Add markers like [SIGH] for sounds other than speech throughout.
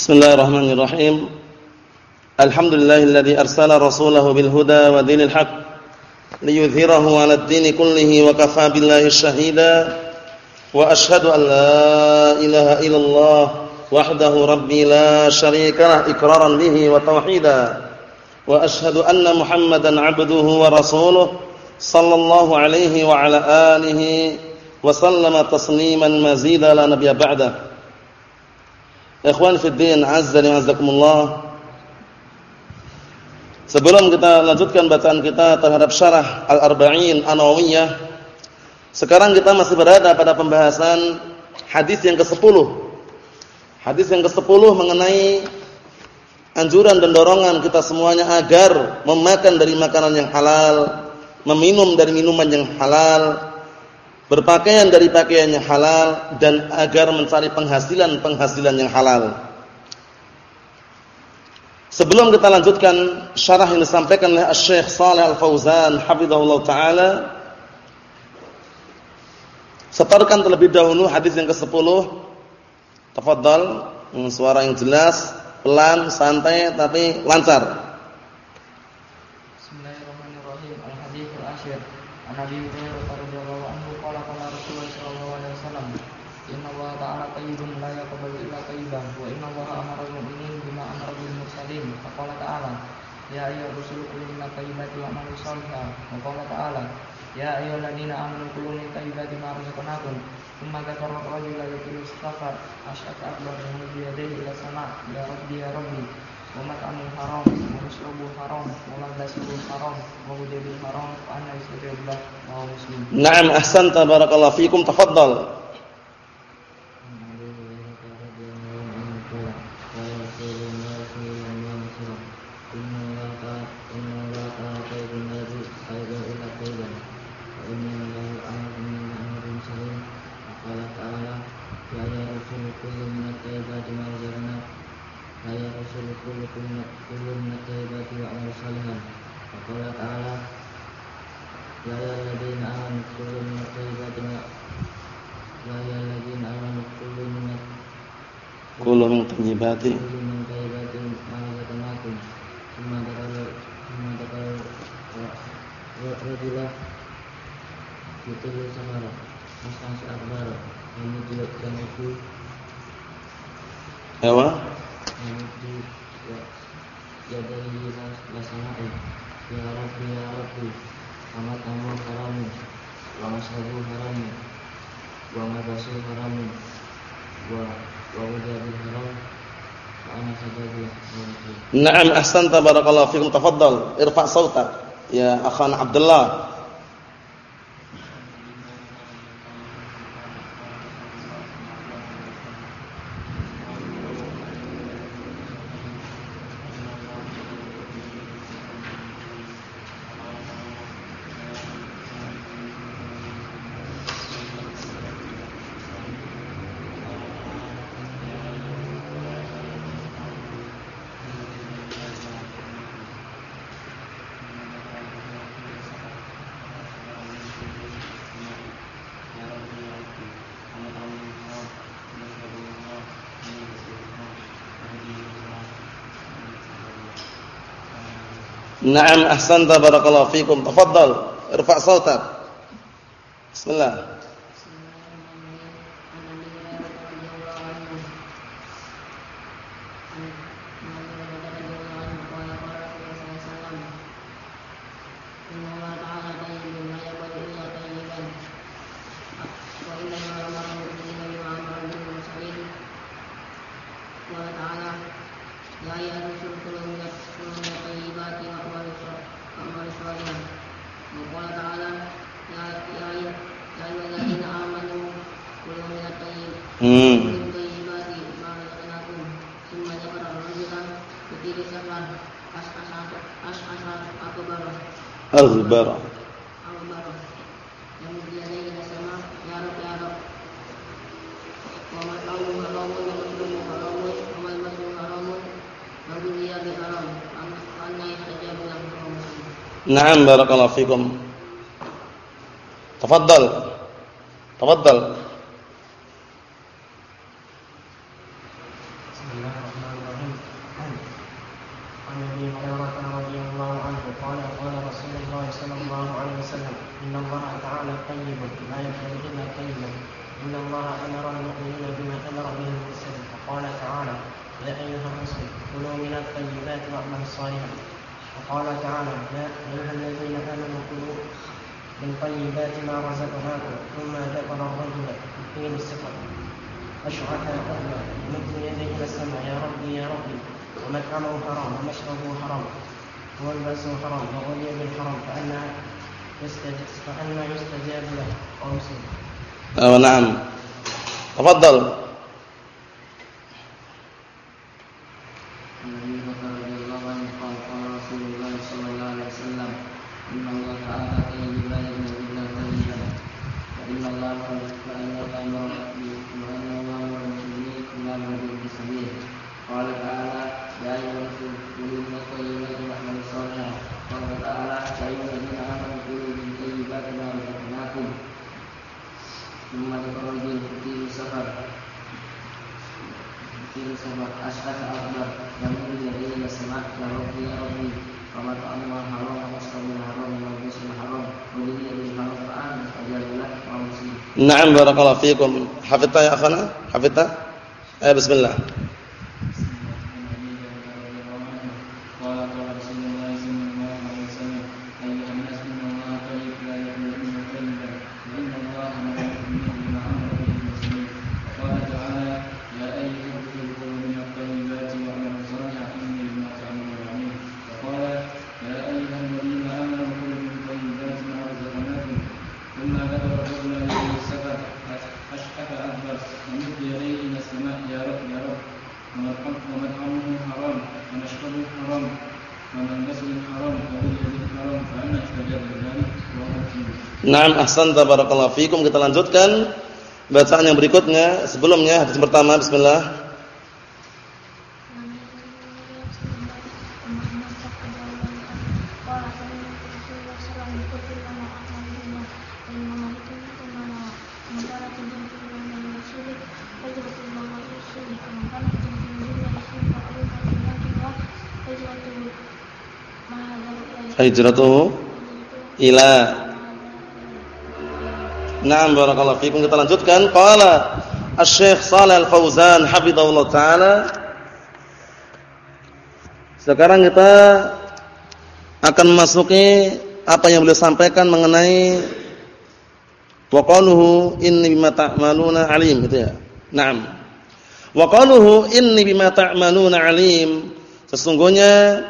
Bismillahirrahmanirrahim. Alhamdulillahilladzi arsala rasulahu bil huda wa dinil haqq liyudhhirahu 'alad dini kullihi wa kafaa billahi shahida. Wa ashhadu an la ilaha illallah wahdahu rabbi la syarika lah iqraran bihi wa tauhida. Wa ashhadu anna Muhammadan 'abduhu wa rasuluhu sallallahu alaihi wa ala alihi wa sallama tasliman mazida la nabiyya ba'dahu. Ikhwan fi din, azza wa. Sebelum kita lanjutkan bacaan kita terhadap syarah Al-Arba'in An-Nawawiyah, sekarang kita masih berada pada pembahasan hadis yang ke-10. Hadis yang ke-10 mengenai anjuran dan dorongan kita semuanya agar memakan dari makanan yang halal, meminum dari minuman yang halal, berpakaian dari pakaian yang halal dan agar mencari penghasilan-penghasilan yang halal. Sebelum kita lanjutkan syarah yang disampaikan oleh Syekh Shalih Al-Fauzan hafizahullah taala setorkan terlebih dahulu hadis yang ke-10. Tafadhal suara yang jelas, pelan, santai tapi lancar. Bismillahirrahmanirrahim. Al-hadits al-asyir. An Abi Hurairah radhiyallahu anhu qala qala Rasulullah sallallahu alaihi wasallam, "Inna Allah ta'ala la yaqbalu illa tayyiban wa inna Allah amara al-mu'minin bima amara bil mursalin." Faqala "Ya ayyuhar rusulu kulu min shalihan." Wa ta'ala, "Ya ayyuhalladzina amanu kulu min at-tayyibati ma razaqnakum." Thumma dzakara ar-rajula yatilu safar asyaka akbar bi yadayhi ila sama' ya rabbi ya rabbi wa mat'amu haram wa mashrabu haram wa malbasuhu haram wa hudabi haram fa anna yusribu wa muslim Naam ahsanta barakallahu fikum tafaddal. Ya ayyuhalladzina amanu kulu min at-thayyibati ma Ya ayyuhalladzina amanu kulu min Kulu min thayyibati kulu min thayyibati ma razaqnakum. Tsumma dzakara tsumma dzakara wa rajula Yutul samara Mas'as akbar Menuju menuju Ewa menuju ya ya dari lasana'i ya rabbi ya rabbi amat amu haramu wa masabu haramu wa mabasu haramu wa wa ujabi haram wa ana sababu haram Naam ahsanta barakallahu fikum Naam ahsanta barakallahu fikum tafaddal. Irfa' sautak. Bismillah. Tayyib Hmm. kulu min tayyibati ma razaqnakum. Tsumma na'am. Tafadhal. Naam barakallahu fiikum. Hafidta ya akhana? Hafidta? Eh bismillah. Naam ahsanta barakallahu fikum. Kita lanjutkan bacaan yang berikutnya. Sebelumnya hadis pertama bismillah. Hijratuhu ila Naam barakallahu fikum kita lanjutkan. Qala Asy-Syaikh Shalal Al-Fauzan hafizahullah taala. Sekarang kita akan memasuki apa yang beliau sampaikan mengenai wa qaluhu inni bima ta'maluna alim gitu ya. Naam. Wa qaluhu inni bima ta'maluna alim. Sesungguhnya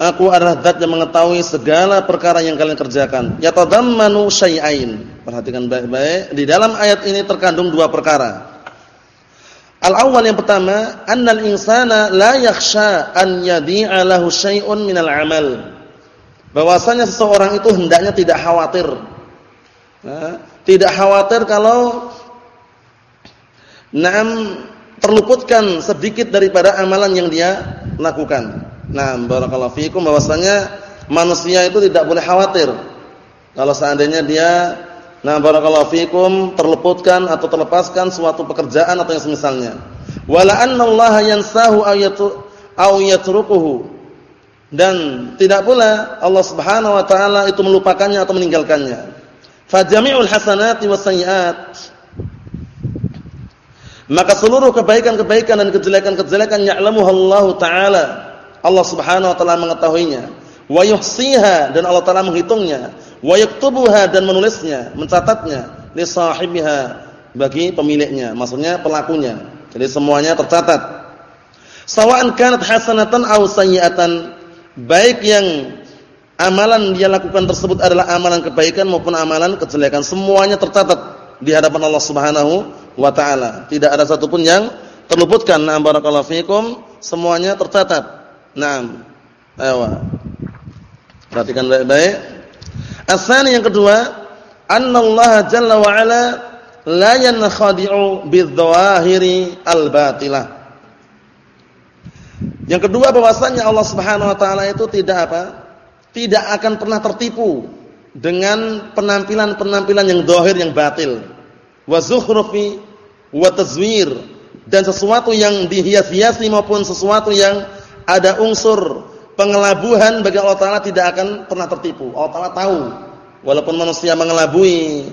Aku adalah zat yang mengetahui segala perkara yang kalian kerjakan. Yatadammanu syai'ain. Perhatikan baik-baik. Di dalam ayat ini terkandung dua perkara. Al-awwal yang pertama, annal insana la yakhsha an yadi'a lahu syai'un minal amal. Bahwasanya seseorang itu hendaknya tidak khawatir. Nah, tidak khawatir kalau Naam terluputkan sedikit daripada amalan yang dia lakukan. Nah, barakallahu fiikum bahwasanya manusia itu tidak boleh khawatir. Kalau seandainya dia nah barakallahu fiikum terleputkan atau terlepaskan suatu pekerjaan atau yang semisalnya. Wala annallaha yansahu aw yatrukuhu. Dan tidak pula Allah Subhanahu wa taala itu melupakannya atau meninggalkannya. Fajami'ul hasanati wasayyi'at maka seluruh kebaikan-kebaikan dan kejelekan-kejelekan ya'lamuhu Allah taala Allah Subhanahu wa taala mengetahuinya. Wa yuhsiha dan Allah taala menghitungnya. Wa yaktubuha dan menulisnya, mencatatnya li sahibiha bagi pemiliknya, maksudnya pelakunya. Jadi semuanya tercatat. Sawa'an kanat hasanatan aw sayyi'atan, baik yang amalan dia lakukan tersebut adalah amalan kebaikan maupun amalan kejelekan, semuanya tercatat di hadapan Allah Subhanahu wa taala. Tidak ada satupun yang terluputkan. Nah, barakallahu fikum, semuanya tercatat. Naam. Ayo. Perhatikan baik-baik. Asani yang kedua, annallaha jalla wa ala la yankhadi'u bidzawahiri al-batilah. Yang kedua bahwasanya Allah Subhanahu wa taala itu tidak apa? Tidak akan pernah tertipu dengan penampilan-penampilan yang zahir yang batil. Wa zukhrufi wa tazwir dan sesuatu yang dihias-hiasi maupun sesuatu yang ada unsur pengelabuhan bagi Allah Taala tidak akan pernah tertipu. Allah Taala tahu walaupun manusia mengelabui,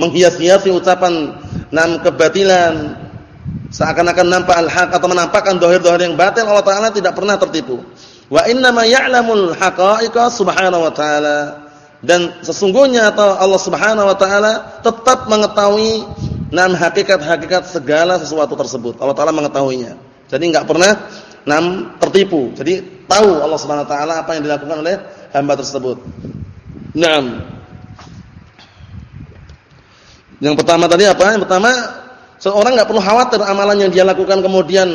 menghias-hiasi ucapan nam kebatilan seakan-akan nampak al-haq atau menampakkan dohir-dohir yang batil Allah Taala tidak pernah tertipu. Wa inna ma ya'lamul haqa'iqa subhanahu wa ta'ala. Dan sesungguhnya atau Allah Subhanahu wa taala tetap mengetahui enam hakikat-hakikat segala sesuatu tersebut. Allah taala mengetahuinya. Jadi enggak pernah enam tertipu. Jadi tahu Allah Subhanahu wa taala apa yang dilakukan oleh hamba tersebut. Naam. Yang pertama tadi apa? Yang pertama seorang enggak perlu khawatir amalan yang dia lakukan kemudian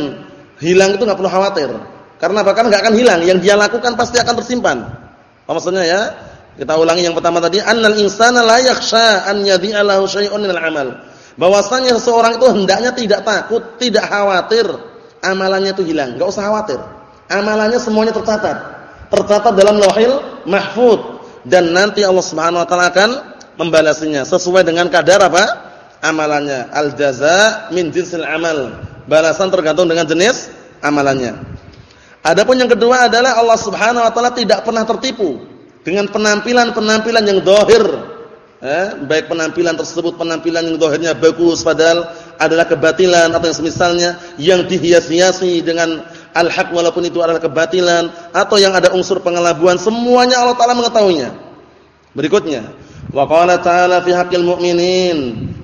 hilang itu enggak perlu khawatir. Karena bahkan enggak akan hilang, yang dia lakukan pasti akan tersimpan. Apa maksudnya ya? Kita ulangi yang pertama tadi, annal insana la yakhsha an yadhi'a lahu syai'un minal amal. Bahwasanya seseorang itu hendaknya tidak takut, tidak khawatir amalannya itu hilang. Enggak usah khawatir. Amalannya semuanya tercatat. Tercatat dalam Lauhil Mahfuz dan nanti Allah Subhanahu wa taala akan membalasinya sesuai dengan kadar apa? amalannya. Al jaza min jinsil amal. Balasan tergantung dengan jenis amalannya. Adapun yang kedua adalah Allah Subhanahu wa taala tidak pernah tertipu dengan penampilan-penampilan yang dohir. Eh, baik penampilan tersebut penampilan yang dohirnya bagus padahal adalah kebatilan atau yang semisalnya yang dihias-hiasi dengan al-haq walaupun itu adalah kebatilan atau yang ada unsur pengelabuan semuanya Allah taala mengetahuinya. Berikutnya, wa qala ta'ala fi haqqil mu'minin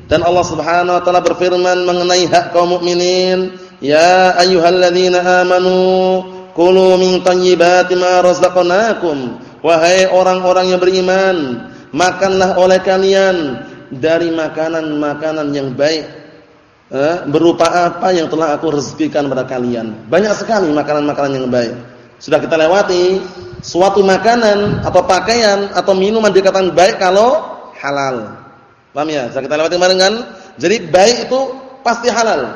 dan Allah Subhanahu wa taala berfirman mengenai hak kaum mukminin, ya ayyuhalladzina amanu kulu min thayyibati ma razaqnakum Wahai orang-orang yang beriman, makanlah oleh kalian dari makanan-makanan yang baik. Eh, berupa apa yang telah aku rezekikan pada kalian. Banyak sekali makanan-makanan yang baik. Sudah kita lewati suatu makanan atau pakaian atau minuman dikatakan baik kalau halal. Paham ya? Sudah kita lewati kemarin kan? Jadi baik itu pasti halal.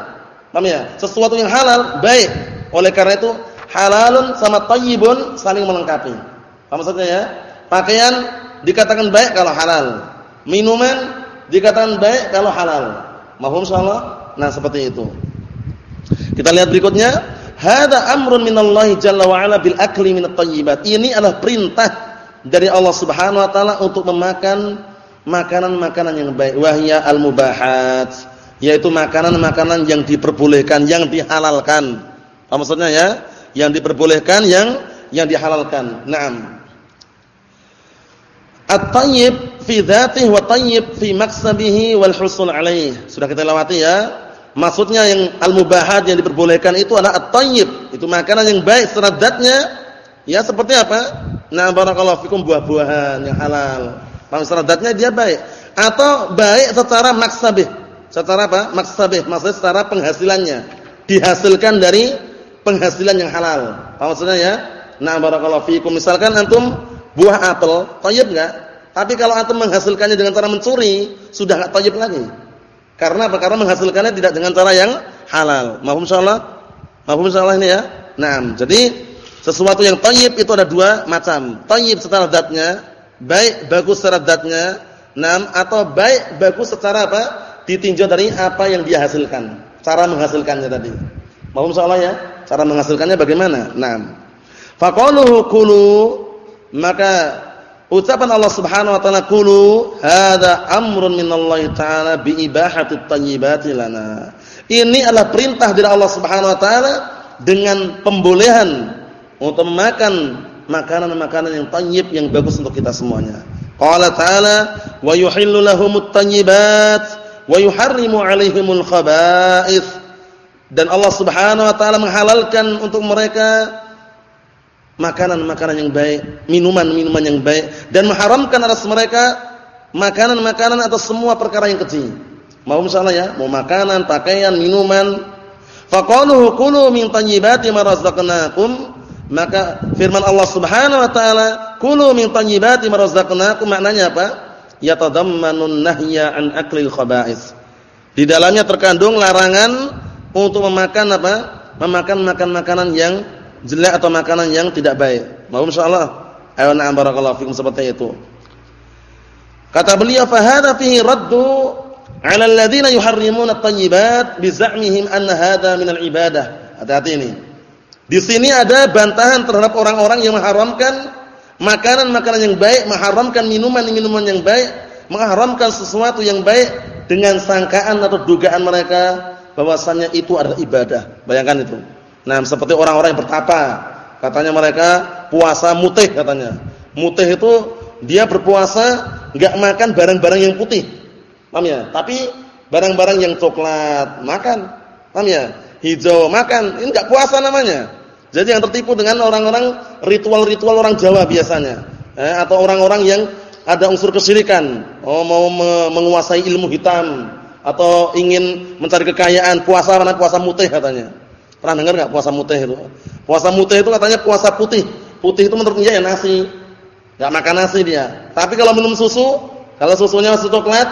Paham ya? Sesuatu yang halal baik. Oleh karena itu halalun sama thayyibun saling melengkapi. Apa maksudnya ya? Pakaian dikatakan baik kalau halal. Minuman dikatakan baik kalau halal. Mahum insyaallah? Nah, seperti itu. Kita lihat berikutnya, hada amrun minallahi jalla wa ala bil akli minat thayyibat. Ini adalah perintah dari Allah Subhanahu wa taala untuk memakan makanan-makanan yang baik. Wahya al-mubahat, yaitu makanan-makanan yang diperbolehkan, yang dihalalkan. Apa maksudnya ya? Yang diperbolehkan, yang yang dihalalkan. Naam. At-tayyib fi dzatihi wa tayyib fi maksabihi wal husul alaih. Sudah kita lewati ya. Maksudnya yang al-mubahat yang diperbolehkan itu adalah at-tayyib, itu makanan yang baik secara zatnya. Ya seperti apa? Nah, barakallahu fikum buah-buahan yang halal. Maksud secara zatnya dia baik atau baik secara maksabih. Secara apa? Maksabih, maksudnya secara penghasilannya. Dihasilkan dari penghasilan yang halal. Apa maksudnya ya? Nah, barakallahu fikum. Misalkan antum buah apel, thayyib enggak? Tapi kalau antum menghasilkannya dengan cara mencuri, sudah enggak thayyib lagi. Karena apa? Karena menghasilkannya tidak dengan cara yang halal. Mahum insyaallah? Mahum insyaallah ini ya? Naam. Jadi sesuatu yang thayyib itu ada dua macam. Thayyib secara zatnya, baik bagus secara zatnya, naam atau baik bagus secara apa? Ditinjau dari apa yang dia hasilkan. Cara menghasilkannya tadi. Mahum insyaallah ya? Cara menghasilkannya bagaimana? Naam. Faqaluhu kulu maka ucapan Allah Subhanahu wa taala qulu hadza amrun minallahi taala bi ibahatit thayyibati lana. Ini adalah perintah dari Allah Subhanahu wa taala dengan pembolehan untuk memakan makanan-makanan yang thayyib yang bagus untuk kita semuanya. Qala ta'ala wa yuhillu lahumut thayyibat wa yuharrimu 'alaihimul khaba'ith. Dan Allah Subhanahu wa taala menghalalkan untuk mereka makanan-makanan yang baik, minuman-minuman yang baik dan mengharamkan atas mereka makanan-makanan atau semua perkara yang kecil. Mau misalnya ya, mau makanan, pakaian, minuman. Faqaluhu kulu min thayyibati ma razaqnakum. Maka firman Allah Subhanahu wa taala, kulu min thayyibati ma razaqnakum maknanya apa? Yatadammanun nahya an aklil khaba'is. Di dalamnya terkandung larangan untuk memakan apa? Memakan makan makanan yang jelek atau makanan yang tidak baik. Mau insyaallah. Ayo na'am barakallahu fikum seperti itu. Kata beliau fa hadza fihi raddu 'ala alladziina yuharrimuna at-thayyibat bi za'mihim anna hadza min al-ibadah. Hati-hati ini. Di sini ada bantahan terhadap orang-orang yang mengharamkan makanan-makanan yang baik, mengharamkan minuman-minuman yang baik, mengharamkan sesuatu yang baik dengan sangkaan atau dugaan mereka bahwasannya itu adalah ibadah. Bayangkan itu. Nah, seperti orang-orang yang bertapa, Katanya mereka puasa mutih katanya. Mutih itu dia berpuasa enggak makan barang-barang yang putih. Paham ya? Tapi barang-barang yang coklat makan. Paham ya? Hijau makan. Ini enggak puasa namanya. Jadi yang tertipu dengan orang-orang ritual-ritual orang Jawa biasanya. Eh, atau orang-orang yang ada unsur kesyirikan. Oh, mau menguasai ilmu hitam atau ingin mencari kekayaan, puasa mana puasa mutih katanya. Pernah dengar enggak puasa mutih itu? Puasa mutih itu katanya puasa putih. Putih itu menurut dia ya nasi. Enggak makan nasi dia. Tapi kalau minum susu, kalau susunya susu coklat,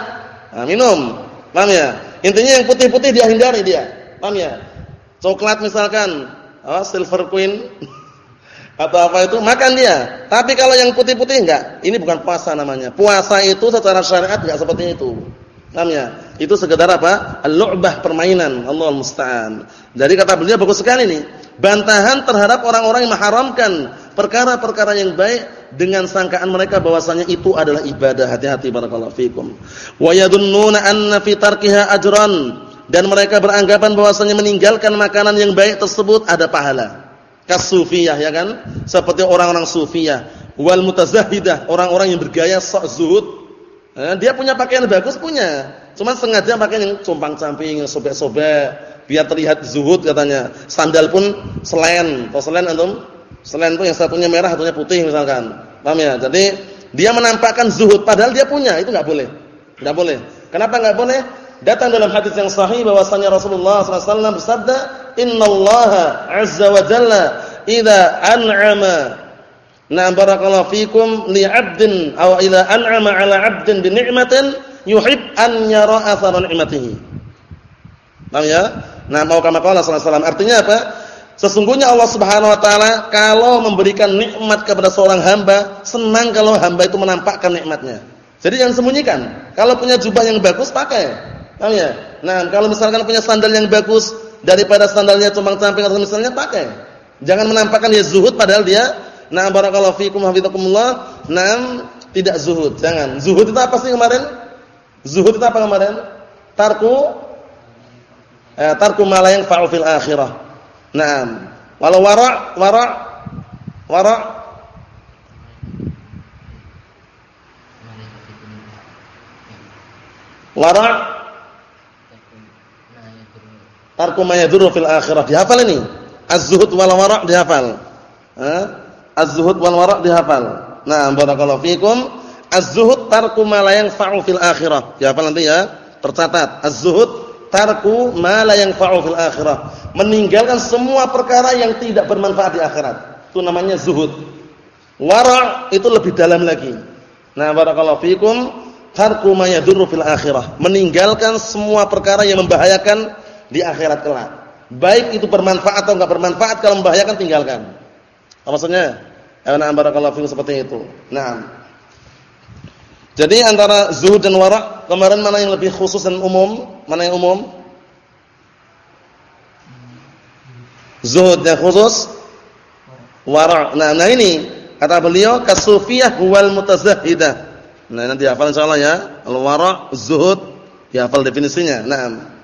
nah minum. Paham ya? Intinya yang putih-putih dia hindari dia. Paham ya? Coklat misalkan, oh, silver queen [LAUGHS] atau apa itu makan dia. Tapi kalau yang putih-putih enggak, ini bukan puasa namanya. Puasa itu secara syariat enggak seperti itu. Paham ya? Itu sekedar apa? Al-lu'bah permainan. Allah musta'an. Jadi kata beliau bagus sekali nih. Bantahan terhadap orang-orang yang mengharamkan perkara-perkara yang baik dengan sangkaan mereka bahwasanya itu adalah ibadah. Hati-hati barakallahu fikum. Wa yadunnuna anna fi tarkiha ajran dan mereka beranggapan bahwasanya meninggalkan makanan yang baik tersebut ada pahala. Kasufiyah ya kan? Seperti orang-orang sufiyah wal mutazahidah, orang-orang yang bergaya sok zuhud Eh, dia punya pakaian bagus punya, cuma sengaja pakai yang compang-camping, sobek-sobek, biar terlihat zuhud katanya. Sandal pun selen, atau selen antum? Selen itu yang satunya merah, satunya putih misalkan. Paham ya? Jadi dia menampakkan zuhud padahal dia punya, itu enggak boleh. Enggak boleh. Kenapa enggak boleh? Datang dalam hadis yang sahih bahwasanya Rasulullah SAW bersabda, "Innallaha 'azza wa jalla idza an'ama Nah barakallahu fikum li 'abdin aw ila an'ama 'ala 'abdin bi ni'matin yuhib an yara athara ni'matihi. Paham ya? Nah, mau kama qala sallallahu artinya apa? Sesungguhnya Allah Subhanahu wa taala kalau memberikan nikmat kepada seorang hamba, senang kalau hamba itu menampakkan nikmatnya. Jadi jangan sembunyikan. Kalau punya jubah yang bagus pakai. Paham ya? Nah, kalau misalkan punya sandal yang bagus daripada sandalnya cuma camping atau misalnya pakai. Jangan menampakkan dia zuhud padahal dia Nah, barakallahu fikum hafizakumullah. Naam, tidak zuhud. Jangan. Zuhud itu apa sih kemarin? Zuhud itu apa kemarin? Tarku eh, tarku ma la yanfa'u fil akhirah. Naam. Walau wara' wara' wara' wara' tarku ma yadurru fil akhirah. Dihafal ini. Az-zuhud wal wara' dihafal. Ha? Az-zuhud wal wara' dihafal. Nah, barakallahu fikum. Az-zuhud tarku ma la yanfa'u fil akhirah. Dihafal nanti ya. Tercatat. Az-zuhud tarku ma la yanfa'u fil akhirah. Meninggalkan semua perkara yang tidak bermanfaat di akhirat. Itu namanya zuhud. Wara' itu lebih dalam lagi. Nah, barakallahu fikum. Tarku ma yadurru fil akhirah. Meninggalkan semua perkara yang membahayakan di akhirat kelak. Baik itu bermanfaat atau enggak bermanfaat kalau membahayakan tinggalkan. Apa maksudnya? Ana barakallahu fikum seperti itu. Nah. Jadi antara zuhud dan wara' kemarin mana yang lebih khusus dan umum? Mana yang umum? Zuhud yang khusus? Wara'. Nah, nah ini kata beliau kasufiyah wal mutazahhidah. Nah, nanti hafal insyaallah ya. Al-wara', zuhud, dihafal definisinya. Naam.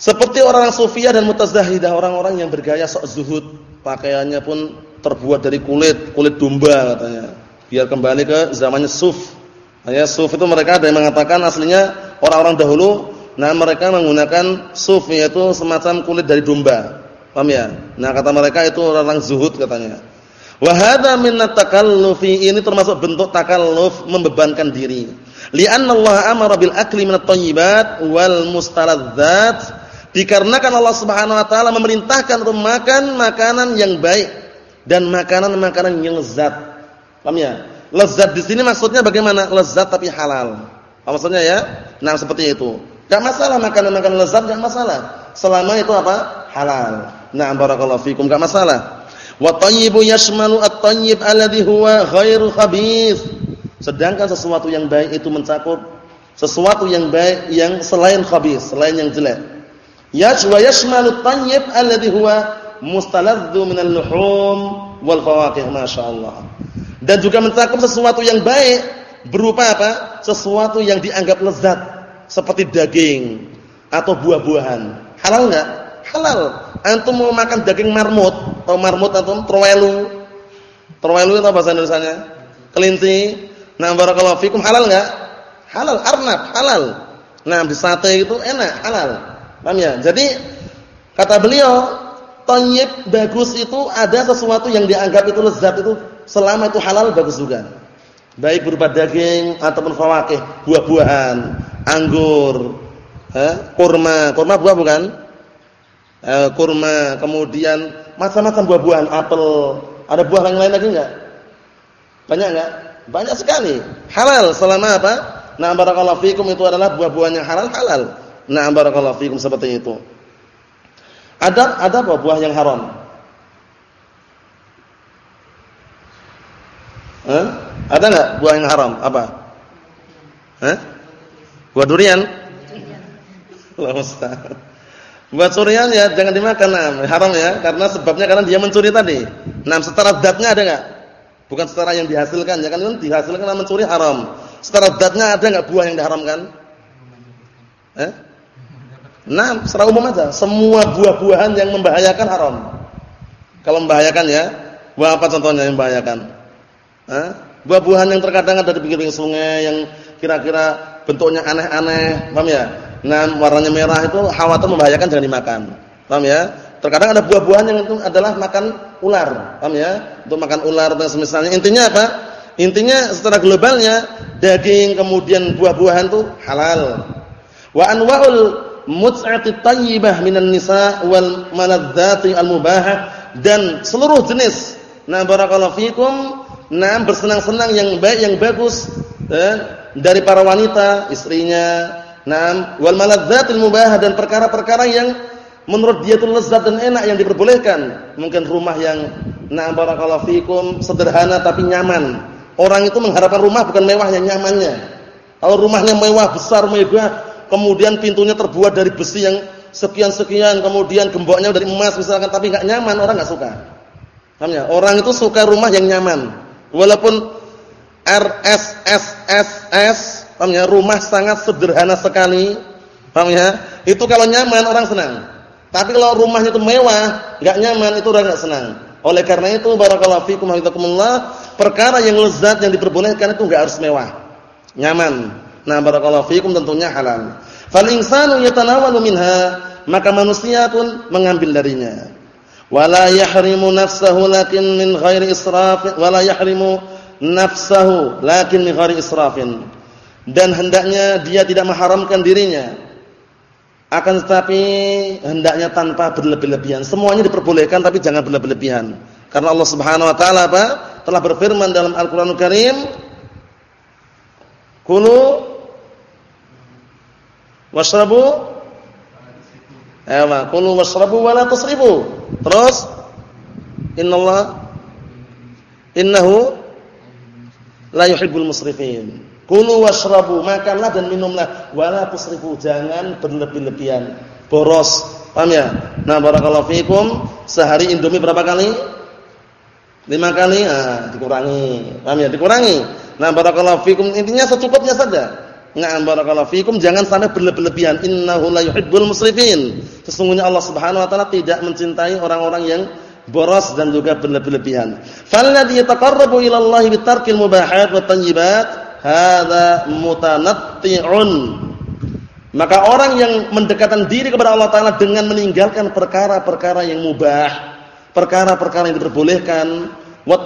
Seperti orang sufiyah dan mutazahidah, orang-orang yang bergaya sok zuhud, pakaiannya pun terbuat dari kulit, kulit domba katanya. Biar kembali ke zamannya suf. Ya, suf itu mereka ada yang mengatakan aslinya orang-orang dahulu nah mereka menggunakan suf yaitu semacam kulit dari domba. Paham ya? Nah, kata mereka itu orang zuhud katanya. Wa hadza min takallufi ini termasuk bentuk takalluf membebankan diri. Li'anna Allah amara bil akli minat thayyibat wal mustaladzat dikarenakan Allah Subhanahu wa taala memerintahkan untuk makan makanan yang baik dan makanan-makanan yang lezat. Paham ya? Lezat di sini maksudnya bagaimana? Lezat tapi halal. Apa maksudnya ya? Nah, seperti itu. Enggak masalah makanan-makanan lezat enggak masalah. Selama itu apa? Halal. Nah, barakallahu fikum enggak masalah. Wa thayyibu yashmalu at-thayyib alladhi huwa ghairu khabith. Sedangkan sesuatu yang baik itu mencakup sesuatu yang baik yang selain khabith, selain yang jelek. Yashwa yashmalu at-thayyib alladhi huwa mustaladzu minal luhum wal fawakih masyaallah. Dan juga mencakup sesuatu yang baik berupa apa? Sesuatu yang dianggap lezat seperti daging atau buah-buahan. Halal enggak? halal. Antum mau makan daging marmut, atau marmut antum trowelu. Trowelu itu bahasa Indonesianya? Kelinci. Nah, barakallahu fikum halal enggak? Halal, arnab, halal. Nah, di sate itu enak, halal. Paham ya? Jadi kata beliau, thayyib bagus itu ada sesuatu yang dianggap itu lezat itu selama itu halal bagus juga. Baik berupa daging ataupun fawakih, buah-buahan, anggur, eh, kurma, kurma buah bukan? Eh, kurma, kemudian macam-macam buah-buahan, apel, ada buah yang lain lagi enggak? Banyak enggak? Banyak sekali. Halal selama apa? Nah, barakallahu fikum itu adalah buah-buah yang halal, halal. Nah, barakallahu fikum seperti itu. Ada ada apa buah yang haram? Eh? Ada enggak buah yang haram? Apa? Eh? Buah durian? Allah Buat curian ya jangan dimakan, nah, haram ya, karena sebabnya karena dia mencuri tadi. Nah, secara zatnya ada enggak? Bukan secara yang dihasilkan, ya kan dihasilkan karena mencuri haram. Secara zatnya ada enggak buah yang diharamkan? Eh? Nah, secara umum aja, semua buah-buahan yang membahayakan haram. Kalau membahayakan ya, buah apa contohnya yang membahayakan? Buah-buahan yang terkadang ada di pinggir sungai yang kira-kira bentuknya aneh-aneh, paham ya? Nah, warnanya merah itu khawatir membahayakan jangan dimakan. Paham ya? Terkadang ada buah-buahan yang itu adalah makan ular, paham ya? Untuk makan ular dan semisalnya. Intinya apa? Intinya secara globalnya daging kemudian buah-buahan itu halal. Wa anwa'ul mut'ati thayyibah minan nisa wal maladzati al mubahah dan seluruh jenis. Nah, barakallahu fikum, nah bersenang-senang yang baik yang bagus eh, dari para wanita, istrinya, Naam, wal maladzatil mubahah dan perkara-perkara yang menurut dia itu lezat dan enak yang diperbolehkan. Mungkin rumah yang na'am barakallahu fikum sederhana tapi nyaman. Orang itu mengharapkan rumah bukan mewah yang nyamannya. Kalau rumahnya mewah, besar, megah, kemudian pintunya terbuat dari besi yang sekian-sekian, kemudian gemboknya dari emas misalkan tapi enggak nyaman, orang enggak suka. Paham ya? Orang itu suka rumah yang nyaman. Walaupun RSSSS Paham ya? Rumah sangat sederhana sekali. Paham ya? Itu kalau nyaman orang senang. Tapi kalau rumahnya itu mewah, enggak nyaman itu orang enggak senang. Oleh karena itu barakallahu fikum hafizakumullah, perkara yang lezat yang diperbolehkan itu enggak harus mewah. Nyaman. Nah, barakallahu fikum tentunya halal. Fal insanu yatanawalu minha, maka manusia pun mengambil darinya. Wala yahrimu nafsahu lakin min ghairi israf, wala yahrimu nafsahu lakin min ghairi israfin. Dan hendaknya dia tidak mengharamkan dirinya. Akan tetapi hendaknya tanpa berlebih-lebihan. Semuanya diperbolehkan tapi jangan berlebih-lebihan. Karena Allah Subhanahu wa taala apa? Telah berfirman dalam Al-Qur'anul Karim kulu washrabu Ewa, kulu washrabu wa la tusrifu. Terus innallaha innahu la yuhibbul musrifin. Kulu washrabu, makanlah dan minumlah, wala tusrifu, jangan berlebih-lebihan. Boros. Paham ya? Nah, barakallahu fikum, sehari Indomie berapa kali? Lima kali, ah, dikurangi. Paham ya? Dikurangi. Nah, barakallahu fikum, intinya secukupnya saja. Nah, barakallahu fikum, jangan sampai berlebih-lebihan. Innahu la yuhibbul musrifin. Sesungguhnya Allah Subhanahu wa taala tidak mencintai orang-orang yang boros dan juga berlebih-lebihan. Falladhi yataqarrabu ila Allah bitarkil mubahat wat thayyibat hadza mutanatti'un maka orang yang mendekatkan diri kepada Allah taala dengan meninggalkan perkara-perkara yang mubah perkara-perkara yang diperbolehkan wa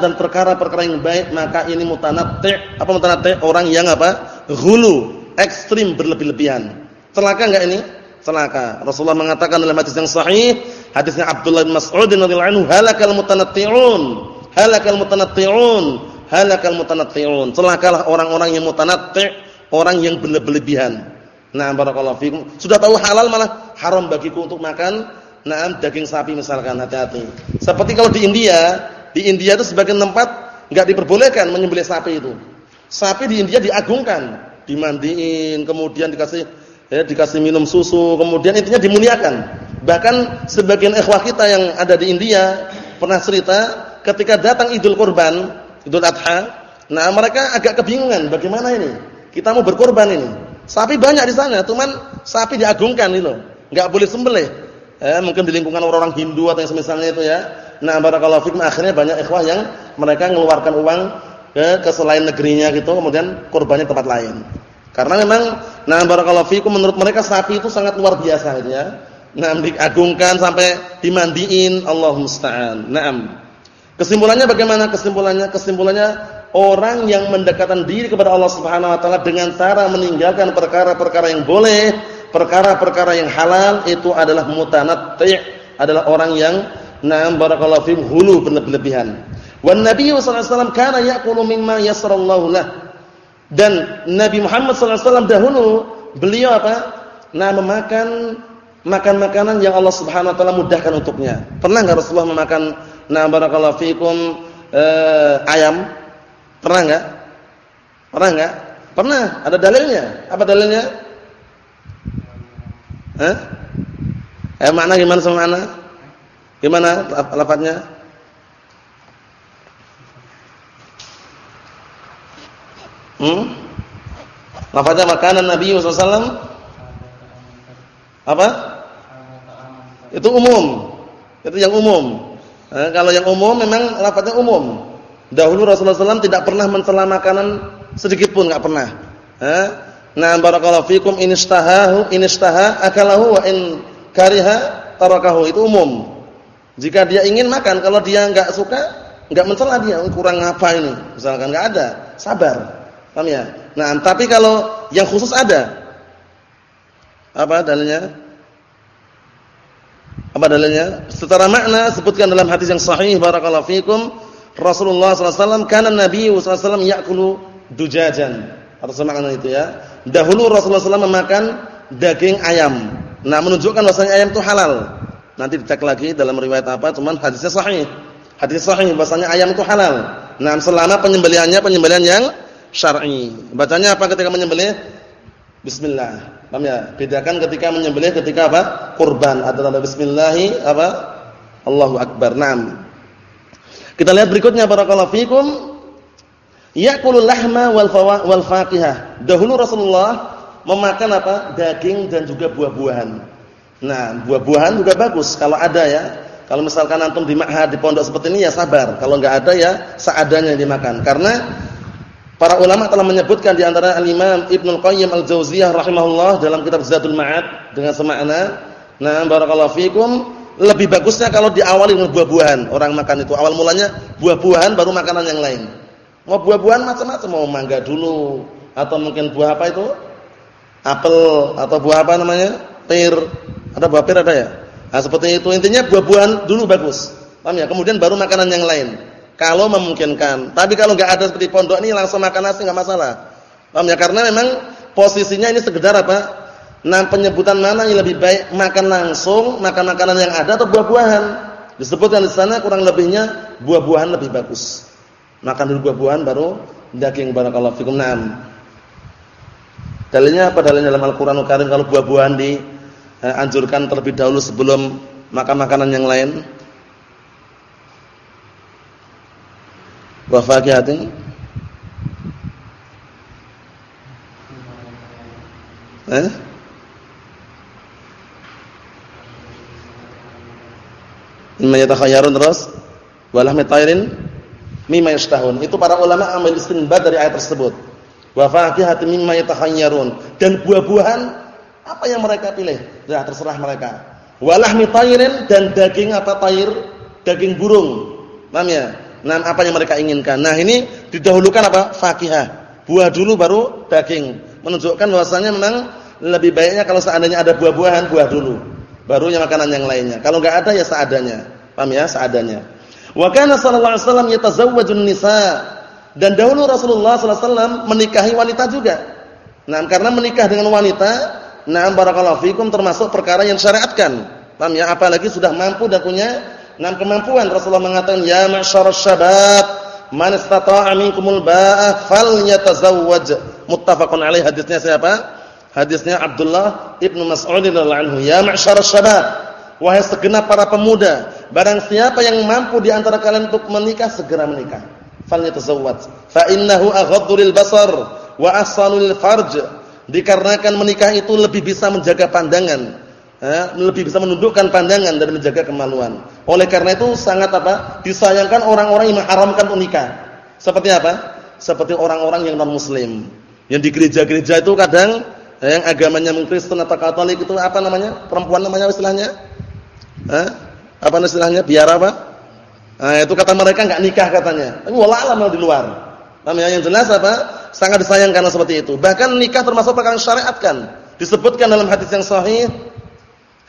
dan perkara-perkara yang baik maka ini mutanatti' apa mutanatti' orang yang apa ghulu ekstrim berlebih-lebihan celaka enggak ini celaka Rasulullah mengatakan dalam hadis yang sahih hadisnya Abdullah bin Mas'ud radhiyallahu anhu halakal mutanatti'un halakal mutanatti'un halakal mutanatti'un. Celakalah orang-orang yang mutanatti', orang yang berlebihan. Nah, barakallahu fikum. Sudah tahu halal malah haram bagiku untuk makan nah daging sapi misalkan, hati-hati. Seperti kalau di India, di India itu sebagian tempat enggak diperbolehkan menyembelih sapi itu. Sapi di India diagungkan, dimandiin, kemudian dikasih ya, dikasih minum susu, kemudian intinya dimuliakan. Bahkan sebagian ikhwah kita yang ada di India pernah cerita ketika datang Idul Kurban, Idul Adha. Nah, mereka agak kebingungan bagaimana ini? Kita mau berkorban ini. Sapi banyak di sana, cuman sapi diagungkan itu. Enggak boleh sembelih. eh, mungkin di lingkungan orang-orang Hindu atau yang semisalnya itu ya. Nah, barakallahu fikum akhirnya banyak ikhwah yang mereka mengeluarkan uang ke, ke selain negerinya gitu, kemudian kurbannya tempat lain. Karena memang nah barakallahu fikum menurut mereka sapi itu sangat luar biasa ya. Nah, diagungkan sampai dimandiin, Allah musta'an. Naam. Kesimpulannya bagaimana? Kesimpulannya kesimpulannya orang yang mendekatkan diri kepada Allah Subhanahu wa taala dengan cara meninggalkan perkara-perkara yang boleh perkara-perkara yang halal itu adalah mutanatti' adalah orang yang na'am barakallahu fi hulu berlebihan. Wan Nabi sallallahu alaihi wasallam kana ya'kulu mimma yasrallahu lah. Dan Nabi Muhammad sallallahu alaihi wasallam dahulu beliau apa? Nah memakan makan makanan yang Allah Subhanahu wa taala mudahkan untuknya. Pernah enggak Rasulullah memakan nah barakallahu fikum eh, ayam? Pernah enggak? Pernah enggak? Pernah. Ada dalilnya. Apa dalilnya? Hah? Eh mana gimana sama mana? Gimana lafadznya? Hmm? Lafadznya makanan Nabi SAW apa? Itu umum. Itu yang umum. Eh, kalau yang umum memang lafadznya umum. Dahulu Rasulullah SAW tidak pernah mencela makanan sedikit pun nggak pernah. Eh? Nah, barakallahu fikum in istahahu in istaha akalahu wa in kariha tarakahu. Itu umum. Jika dia ingin makan, kalau dia enggak suka, enggak mencela dia, oh, kurang apa ini? Misalkan enggak ada, sabar. Paham ya? Nah, tapi kalau yang khusus ada. Apa dalilnya? Apa dalilnya? Secara makna sebutkan dalam hadis yang sahih barakallahu fikum, Rasulullah wasallam kana Nabi wasallam ya'kulu dujajan. Atau semakna itu ya. Dahulu Rasulullah SAW memakan daging ayam. Nah, menunjukkan bahasanya ayam itu halal. Nanti dicek lagi dalam riwayat apa, cuman hadisnya sahih. Hadis sahih bahasanya ayam itu halal. Nah, selama penyembelihannya penyembelihan yang syar'i. Bacanya apa ketika menyembelih? Bismillah. Paham ya? Bedakan ketika menyembelih ketika apa? Kurban. Ada bismillah apa? Allahu akbar. Naam. Kita lihat berikutnya barakallahu fikum Ya'kulul lahma wal wal faqihah. Dahulu Rasulullah memakan apa? Daging dan juga buah-buahan. Nah, buah-buahan juga bagus kalau ada ya. Kalau misalkan antum di ma'had di pondok seperti ini ya sabar. Kalau enggak ada ya seadanya dimakan. Karena para ulama telah menyebutkan di antara al-Imam Ibnu Qayyim Al-Jauziyah rahimahullah dalam kitab Zadul Ma'ad dengan semakna, nah barakallahu fikum, lebih bagusnya kalau diawali dengan buah-buahan. Orang makan itu awal mulanya buah-buahan baru makanan yang lain. Mau buah-buahan macam-macam, mau mangga dulu atau mungkin buah apa itu? Apel atau buah apa namanya? Pir. Ada buah pir ada ya? Nah, seperti itu intinya buah-buahan dulu bagus. Paham ya? Kemudian baru makanan yang lain. Kalau memungkinkan. Tapi kalau enggak ada seperti pondok ini langsung makan nasi enggak masalah. Paham ya? Karena memang posisinya ini sekedar apa? Nah, penyebutan mana yang lebih baik makan langsung, makan makanan yang ada atau buah-buahan? Disebutkan di sana kurang lebihnya buah-buahan lebih bagus. Makan dulu buah-buahan baru daging barakallahu fikum. Naam. Dalilnya apa dalilnya dalam Al-Qur'anul Karim kalau buah-buahan dianjurkan terlebih dahulu sebelum makan makanan yang lain? Wa fakihatin Eh? Imma yatakhayyarun terus walahmi tayrin mimma yashtahun. Itu para ulama ambil istinbat dari ayat tersebut. Wa fakihatin mimma yatakhayyarun. Dan buah-buahan apa yang mereka pilih? Ya terserah mereka. Walahmi tayrin dan daging apa tayr? Daging burung. Paham ya? Nah, apa yang mereka inginkan. Nah, ini didahulukan apa? Fakihah. Buah dulu baru daging. Menunjukkan bahwasanya memang lebih baiknya kalau seandainya ada buah-buahan, buah dulu. Barunya makanan yang lainnya. Kalau enggak ada ya seadanya. Paham ya? Seadanya. Wa kana sallallahu alaihi wasallam yatazawwajun nisa. Dan dahulu Rasulullah sallallahu alaihi wasallam menikahi wanita juga. Nah, karena menikah dengan wanita, nah barakallahu fikum termasuk perkara yang syariatkan. Paham ya? Apalagi sudah mampu dan punya nah kemampuan. Rasulullah mengatakan, "Ya ma'syarasy syabab, man istata'a minkumul ba'ah falyatazawwaj." Muttafaqun alaih hadisnya siapa? Hadisnya Abdullah Ibnu Mas'ud radhiyallahu anhu, "Ya ma'syarasy syabab, wahai segenap para pemuda, Barang siapa yang mampu di antara kalian untuk menikah segera menikah. Falyatazawwaj. Fa innahu aghaddu lil basar wa ahsanu lil farj. Dikarenakan menikah itu lebih bisa menjaga pandangan. eh, lebih bisa menundukkan pandangan dan menjaga kemaluan. Oleh karena itu sangat apa? Disayangkan orang-orang yang mengharamkan nikah. Seperti apa? Seperti orang-orang yang non muslim. Yang di gereja-gereja itu kadang eh, yang agamanya Kristen atau Katolik itu apa namanya? Perempuan namanya istilahnya? Eh? Apa istilahnya? Biar apa? Nah, itu kata mereka enggak nikah katanya. Tapi wallah alam di luar. Namanya yang jelas apa? Sangat disayangkan seperti itu. Bahkan nikah termasuk perkara syariatkan. Disebutkan dalam hadis yang sahih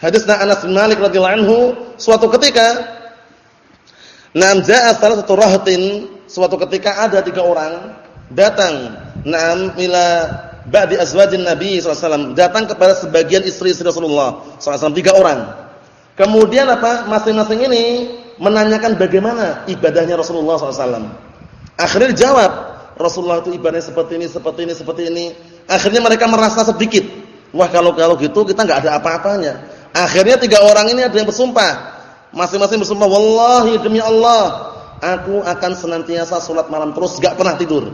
Hadisnya Anas bin Malik radhiyallahu anhu, suatu ketika Naam jaa satu rahatin, suatu ketika ada tiga orang datang naam ila ba'di azwajin Nabi SAW datang kepada sebagian istri-istri Rasulullah SAW tiga orang. Kemudian apa? Masing-masing ini menanyakan bagaimana ibadahnya Rasulullah SAW. Akhirnya dijawab, Rasulullah itu ibadahnya seperti ini, seperti ini, seperti ini. Akhirnya mereka merasa sedikit. Wah kalau kalau gitu kita nggak ada apa-apanya. Akhirnya tiga orang ini ada yang bersumpah. Masing-masing bersumpah, "Wallahi demi Allah, aku akan senantiasa salat malam terus, enggak pernah tidur."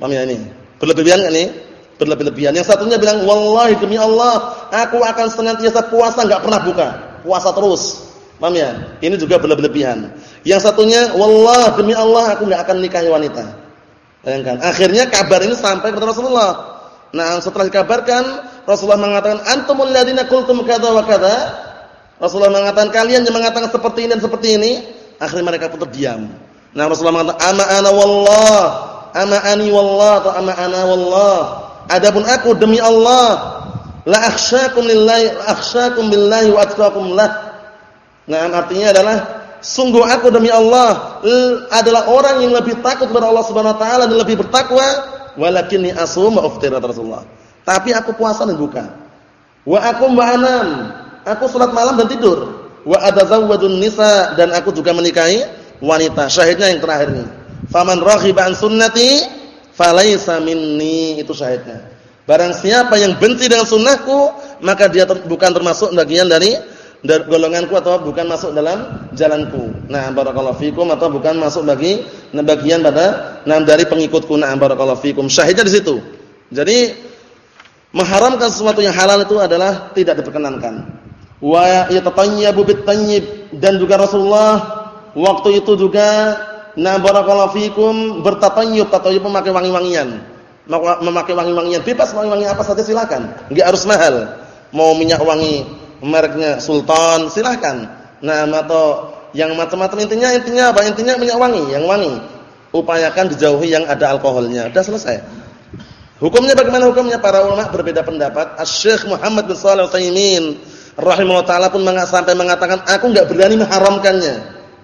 Paham ya ini? Berlebihan enggak nih? Berlebih-lebihan. Yang satunya bilang, "Wallahi demi Allah, aku akan senantiasa puasa enggak pernah buka, puasa terus." Paham ya? Ini juga berlebihan. Yang satunya, "Wallahi demi Allah, aku enggak akan nikahi wanita." Bayangkan. Akhirnya kabar ini sampai kepada Rasulullah. Nah, setelah dikabarkan, Rasulullah mengatakan, "Antumul ladzina qultum kadza wa kadza." Rasulullah mengatakan, "Kalian yang mengatakan seperti ini dan seperti ini." Akhirnya mereka pun terdiam. Nah, Rasulullah mengatakan, "Ama ana wallah, ama ani wallah atau ama ana wallah." Adapun aku demi Allah, la akhsyakum lillahi, akhsyakum billahi wa atqakum lah. Nah, artinya adalah sungguh aku demi Allah adalah orang yang lebih takut kepada Allah Subhanahu wa taala dan lebih bertakwa walakinni asum wa Rasulullah. Tapi aku puasa dan buka. Wa aku anam. Aku salat malam dan tidur. Wa atazawwadun nisa dan aku juga menikahi wanita. Syahidnya yang terakhir ini. Faman raghiba an sunnati falaysa minni. Itu syahidnya. Barang siapa yang benci dengan sunnahku, maka dia bukan termasuk bagian dari golonganku atau bukan masuk dalam jalanku. Nah, barakallahu fikum atau bukan masuk bagi bagian pada nah dari pengikutku. Nah, barakallahu fikum. Syahidnya di situ. Jadi Mengharamkan sesuatu yang halal itu adalah tidak diperkenankan. Wa yatatayyabu bit-tayyib dan juga Rasulullah waktu itu juga na barakallahu fikum bertatayyub, tatayyub memakai wangi-wangian. Memakai wangi-wangian bebas wangi-wangi apa saja silakan. Enggak harus mahal. Mau minyak wangi mereknya Sultan silakan. Nah, atau yang macam-macam intinya intinya apa? Intinya minyak wangi, yang wangi. Upayakan dijauhi yang ada alkoholnya. Sudah selesai. Hukumnya bagaimana hukumnya? Para ulama berbeda pendapat. Asy-Syaikh Muhammad bin Shalih Al-Utsaimin rahimahullah taala pun sampai mengatakan aku enggak berani mengharamkannya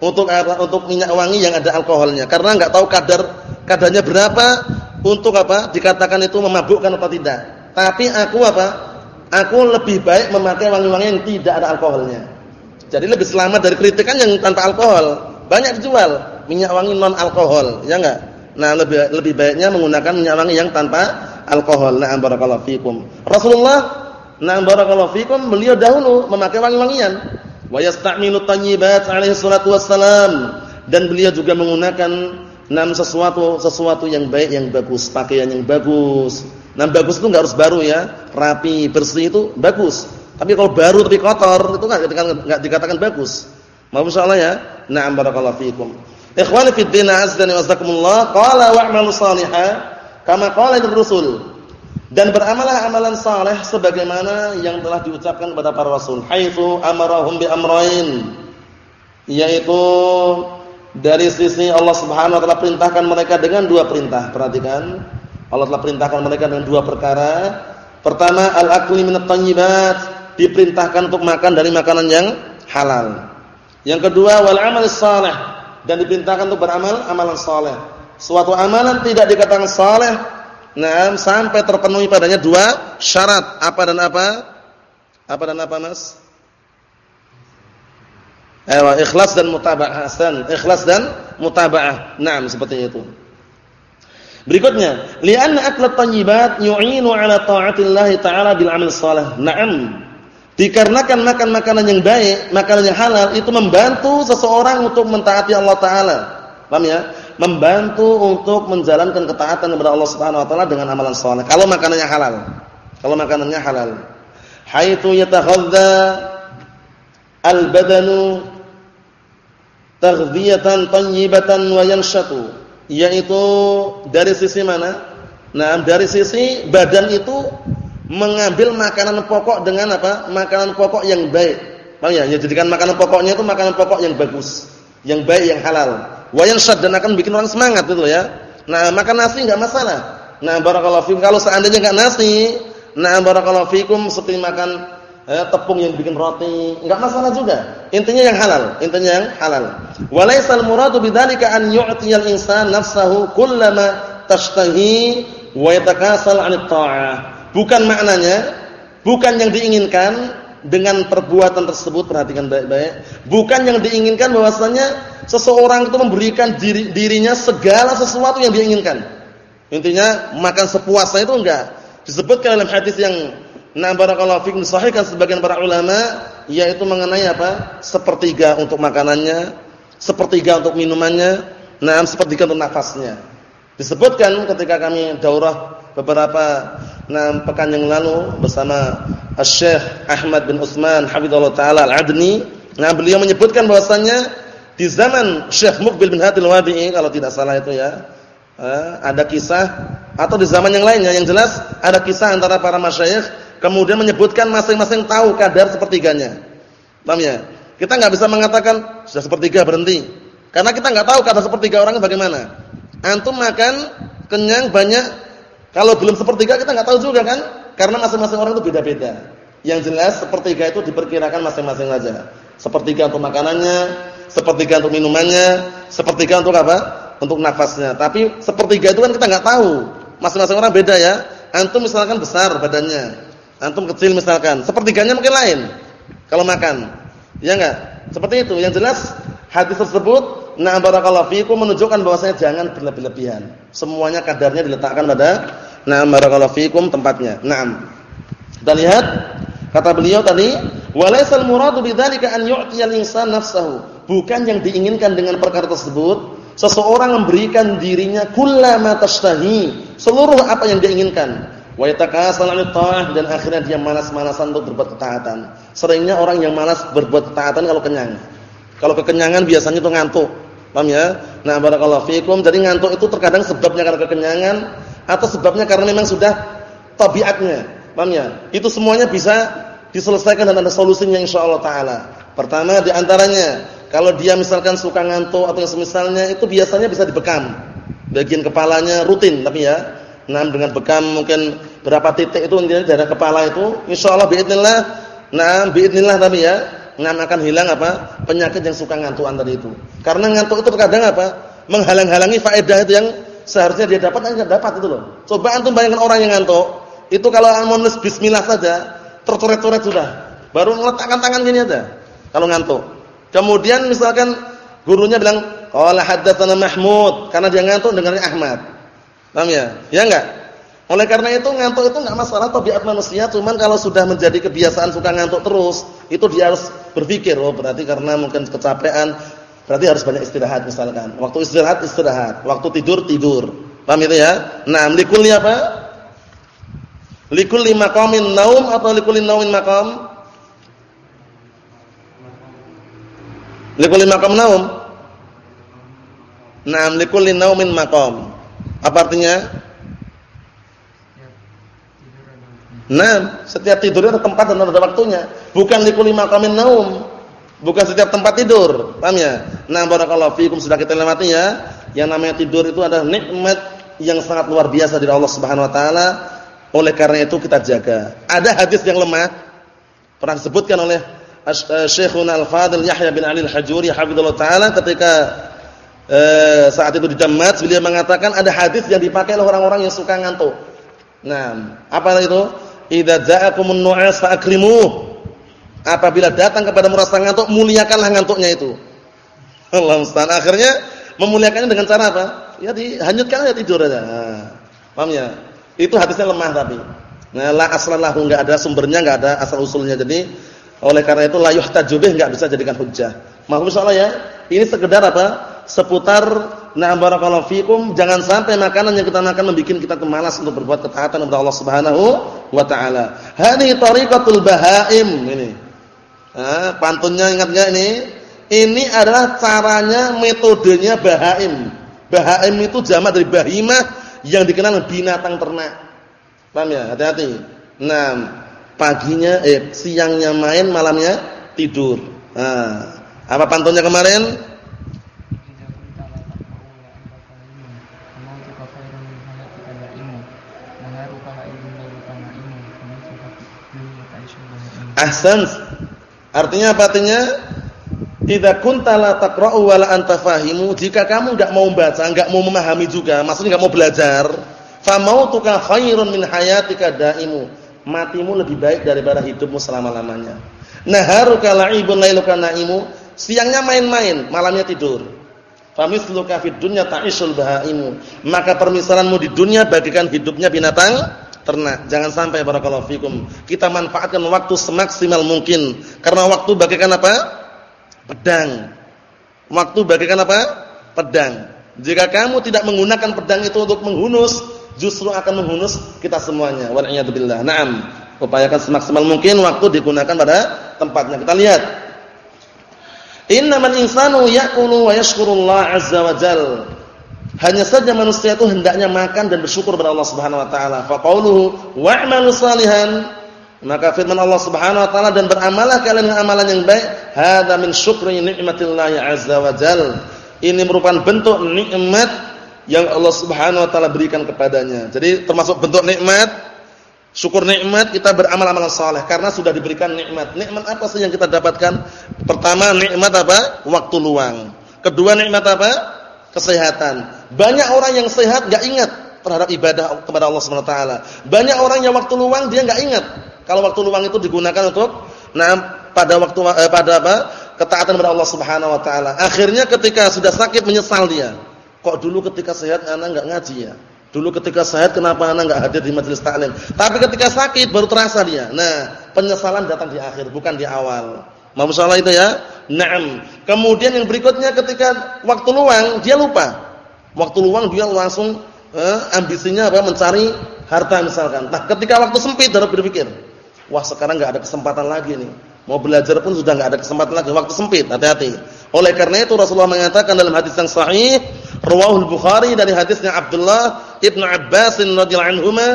untuk untuk minyak wangi yang ada alkoholnya karena enggak tahu kadar kadarnya berapa untuk apa dikatakan itu memabukkan atau tidak. Tapi aku apa? Aku lebih baik memakai wangi-wangi yang tidak ada alkoholnya. Jadi lebih selamat dari kritikan yang tanpa alkohol. Banyak dijual minyak wangi non alkohol, ya enggak? Nah, lebih lebih baiknya menggunakan minyak wangi yang tanpa alkohol. Na'am barakallahu fikum. Rasulullah na'am barakallahu fikum beliau dahulu memakai wangi-wangian. Wa yasta'milu tayyibat alaihi salatu wassalam dan beliau juga menggunakan nam sesuatu sesuatu yang baik yang bagus, pakaian yang bagus. Nam bagus itu enggak harus baru ya, rapi, bersih itu bagus. Tapi kalau baru tapi kotor itu enggak dikatakan dikatakan bagus. Maaf insyaallah ya. Na'am barakallahu fikum. Ikhwani fi din azza wa jazakumullah qala wa'malu salihah kama qala Rasul. Dan beramalah amalan saleh sebagaimana yang telah diucapkan kepada para rasul. Haitsu amarahum bi amrayn. Yaitu dari sisi Allah Subhanahu wa taala perintahkan mereka dengan dua perintah. Perhatikan. Allah telah perintahkan mereka dengan dua perkara. Pertama, al-akli minat thayyibat, diperintahkan untuk makan dari makanan yang halal. Yang kedua, wal amal salih dan diperintahkan untuk beramal amalan saleh. Suatu amalan tidak dikatakan saleh nah sampai terpenuhi padanya dua syarat. Apa dan apa? Apa dan apa, Mas? Ewa, ikhlas dan mutaba'ah. Hasan, ikhlas dan mutaba'ah. Naam, seperti itu. Berikutnya, li'anna aklat thayyibat yu'inu 'ala ta'atillahi ta'ala bil 'amal salih. Naam. Dikarenakan makan makanan yang baik, makanan yang halal itu membantu seseorang untuk mentaati Allah taala. Paham ya? Membantu untuk menjalankan ketaatan kepada Allah Subhanahu wa taala dengan amalan saleh. Kalau makanannya halal. Kalau makanannya halal. haitsu yataghadza al-badanu taghdhiyatan tayyibatan wa yanshatu yaitu dari sisi mana? Nah, dari sisi badan itu mengambil makanan pokok dengan apa? Makanan pokok yang baik. Paham ya? Ya jadikan makanan pokoknya itu makanan pokok yang bagus, yang baik, yang halal. Wa yanshad dan akan bikin orang semangat itu ya. Nah, makan nasi enggak masalah. Nah, barakallahu fikum kalau seandainya enggak nasi, nah barakallahu fikum seperti makan eh, tepung yang bikin roti, enggak masalah juga. Intinya yang halal, intinya yang halal. Walaisal muradu bidzalika an yu'tiyal insan nafsahu kullama tashtahi wa yatakasal 'anit ta'ah. Bukan maknanya, bukan yang diinginkan dengan perbuatan tersebut perhatikan baik-baik. Bukan yang diinginkan bahwasanya seseorang itu memberikan diri, dirinya segala sesuatu yang diinginkan. Intinya makan sepuasnya itu enggak. Disebutkan dalam hadis yang Nah barakallahu fikum disahihkan sebagian para ulama yaitu mengenai apa? Sepertiga untuk makanannya, sepertiga untuk minumannya, nah sepertiga untuk nafasnya. Disebutkan ketika kami daurah beberapa nah pekan yang lalu bersama Syekh Ahmad bin Utsman hafizallahu taala Al-Adni, nah beliau menyebutkan bahwasanya di zaman Syekh Muqbil bin Hadil Wabi'i kalau tidak salah itu ya, eh, ada kisah atau di zaman yang lainnya yang jelas ada kisah antara para masyayikh kemudian menyebutkan masing-masing tahu kadar sepertiganya. Paham ya? Kita nggak bisa mengatakan sudah sepertiga berhenti. Karena kita nggak tahu kadar sepertiga orangnya bagaimana. Antum makan kenyang banyak, kalau belum sepertiga kita nggak tahu juga kan? Karena masing-masing orang itu beda-beda. Yang jelas sepertiga itu diperkirakan masing-masing saja. Sepertiga untuk makanannya, sepertiga untuk minumannya, sepertiga untuk apa? Untuk nafasnya. Tapi sepertiga itu kan kita nggak tahu. Masing-masing orang beda ya. Antum misalkan besar badannya, Antum kecil misalkan, sepertiganya mungkin lain kalau makan. Ya enggak? Seperti itu. Yang jelas hadis tersebut nah barakallahu fikum menunjukkan bahwasanya jangan berlebih-lebihan. Semuanya kadarnya diletakkan pada nah barakallahu fikum tempatnya. Naam. Kita lihat kata beliau tadi, walaisal muradu bidzalika an yu'tiyal insan nafsahu. Bukan yang diinginkan dengan perkara tersebut seseorang memberikan dirinya kullama tashtahi, seluruh apa yang diinginkan wa yatakasal 'anil ta'ah dan akhirnya dia malas-malasan untuk berbuat ketaatan. Seringnya orang yang malas berbuat ketaatan kalau kenyang. Kalau kekenyangan biasanya itu ngantuk. Paham ya? Nah, barakallahu fikum. Jadi ngantuk itu terkadang sebabnya karena kekenyangan atau sebabnya karena memang sudah tabiatnya. Paham ya? Itu semuanya bisa diselesaikan dan ada solusinya insyaallah taala. Pertama di antaranya, kalau dia misalkan suka ngantuk atau yang semisalnya itu biasanya bisa dibekam. Bagian kepalanya rutin tapi ya Nah, dengan bekam mungkin berapa titik itu intinya daerah kepala itu, insyaallah biidznillah, nah biidznillah tapi ya, ngan akan hilang apa? penyakit yang suka ngantukan tadi itu. Karena ngantuk itu terkadang apa? menghalang-halangi faedah itu yang seharusnya dia dapat enggak dapat itu loh. Coba antum bayangkan orang yang ngantuk, itu kalau menulis bismillah saja, tercoret-coret sudah. Baru meletakkan tangan gini aja kalau ngantuk. Kemudian misalkan gurunya bilang, "Qala haddatsana Mahmud," karena dia ngantuk dengarnya Ahmad. Paham ya? Ya enggak? Oleh karena itu ngantuk itu enggak masalah tabiat manusia, cuman kalau sudah menjadi kebiasaan suka ngantuk terus, itu dia harus berpikir, oh berarti karena mungkin kecapean, berarti harus banyak istirahat misalkan. Waktu istirahat istirahat, waktu tidur tidur. Paham itu ya? Nah, likulli apa? Likulli maqamin naum atau likulli naumin maqam? Likulli maqam naum? Naam likulli naumin maqam. Apa artinya? Nah, setiap tidur ada tempat dan ada waktunya. Bukan likuli maqamin naum. Bukan setiap tempat tidur. Paham ya? Nah, barakallahu fiikum sudah kita lewati ya. Yang namanya tidur itu adalah nikmat yang sangat luar biasa dari Allah Subhanahu wa taala. Oleh karena itu kita jaga. Ada hadis yang lemah pernah disebutkan oleh eh, Syekhuna Al-Fadil Yahya bin Ali Al-Hajuri hafizallahu taala ketika eh, saat itu di Damas beliau mengatakan ada hadis yang dipakai oleh orang-orang yang suka ngantuk. Nah, apa itu? Idza ja'akumun nu'as fa'akrimuh. Apabila datang kepada merasa ngantuk, muliakanlah ngantuknya itu. Allah musta'an. Akhirnya memuliakannya dengan cara apa? Ya dihanyutkan aja tidur aja. Nah, paham ya? Itu hadisnya lemah tapi. Nah, la aslallahu enggak ada sumbernya, enggak ada asal usulnya. Jadi oleh karena itu la yuhtajubih enggak bisa jadikan hujjah. Mahfuz insyaallah ya. Ini sekedar apa? Seputar Nah, barakallahu fikum, jangan sampai makanan yang kita makan membuat kita kemalas untuk berbuat ketaatan kepada Allah Subhanahu wa taala. Hadhihi tariqatul bahaim ini. Nah, pantunnya ingat enggak ini? Ini adalah caranya, metodenya bahaim. Bahaim itu jamak dari bahimah yang dikenal binatang ternak. Paham ya? Hati-hati. Nah, paginya eh siangnya main, malamnya tidur. Nah, apa pantunnya kemarin? Ahsan. Artinya apa artinya? Idza kunta la taqra'u wa la anta fahimu, jika kamu enggak mau baca, enggak mau memahami juga, maksudnya enggak mau belajar, fa mautuka khairun min hayatika daimu. Matimu lebih baik daripada hidupmu selama-lamanya. Naharuka la'ibun lailuka naimu, siangnya main-main, malamnya tidur. Famisluka fid dunya ta'isul bahaimu. Maka permisalanmu di dunia bagikan hidupnya binatang ternak. Jangan sampai barakallahu fikum. Kita manfaatkan waktu semaksimal mungkin. Karena waktu bagaikan apa? Pedang. Waktu bagaikan apa? Pedang. Jika kamu tidak menggunakan pedang itu untuk menghunus, justru akan menghunus kita semuanya. Wal billah. Naam. Upayakan semaksimal mungkin waktu digunakan pada tempatnya. Kita lihat. Innamal insanu ya'kulu wa yashkurullah azza wa jalla hanya saja manusia itu hendaknya makan dan bersyukur kepada Allah Subhanahu wa taala. Fa qauluhu wa'malu salihan maka firman Allah Subhanahu wa taala dan beramalah kalian dengan amalan yang baik, hadza min syukri nikmatillah azza wa jal. Ini merupakan bentuk nikmat yang Allah Subhanahu wa taala berikan kepadanya. Jadi termasuk bentuk nikmat syukur nikmat kita beramal amalan saleh karena sudah diberikan nikmat. Nikmat apa sih yang kita dapatkan? Pertama nikmat apa? Waktu luang. Kedua nikmat apa? Kesehatan. Banyak orang yang sehat enggak ingat terhadap ibadah kepada Allah Subhanahu wa taala. Banyak orang yang waktu luang dia enggak ingat. Kalau waktu luang itu digunakan untuk nah pada waktu eh, pada apa? ketaatan kepada Allah Subhanahu wa taala. Akhirnya ketika sudah sakit menyesal dia. Kok dulu ketika sehat anak enggak ngaji ya? Dulu ketika sehat kenapa anak enggak hadir di majelis taklim? Tapi ketika sakit baru terasa dia. Nah, penyesalan datang di akhir bukan di awal. Mau itu ya? Naam. Kemudian yang berikutnya ketika waktu luang dia lupa. Waktu luang dia langsung eh, ambisinya apa? Mencari harta misalkan. Nah, ketika waktu sempit baru berpikir, wah sekarang nggak ada kesempatan lagi nih. Mau belajar pun sudah nggak ada kesempatan lagi. Waktu sempit, hati-hati. Oleh karena itu Rasulullah mengatakan dalam hadis yang sahih, Rawahul Bukhari dari hadisnya Abdullah ibnu Abbas radhiyallahu anhuma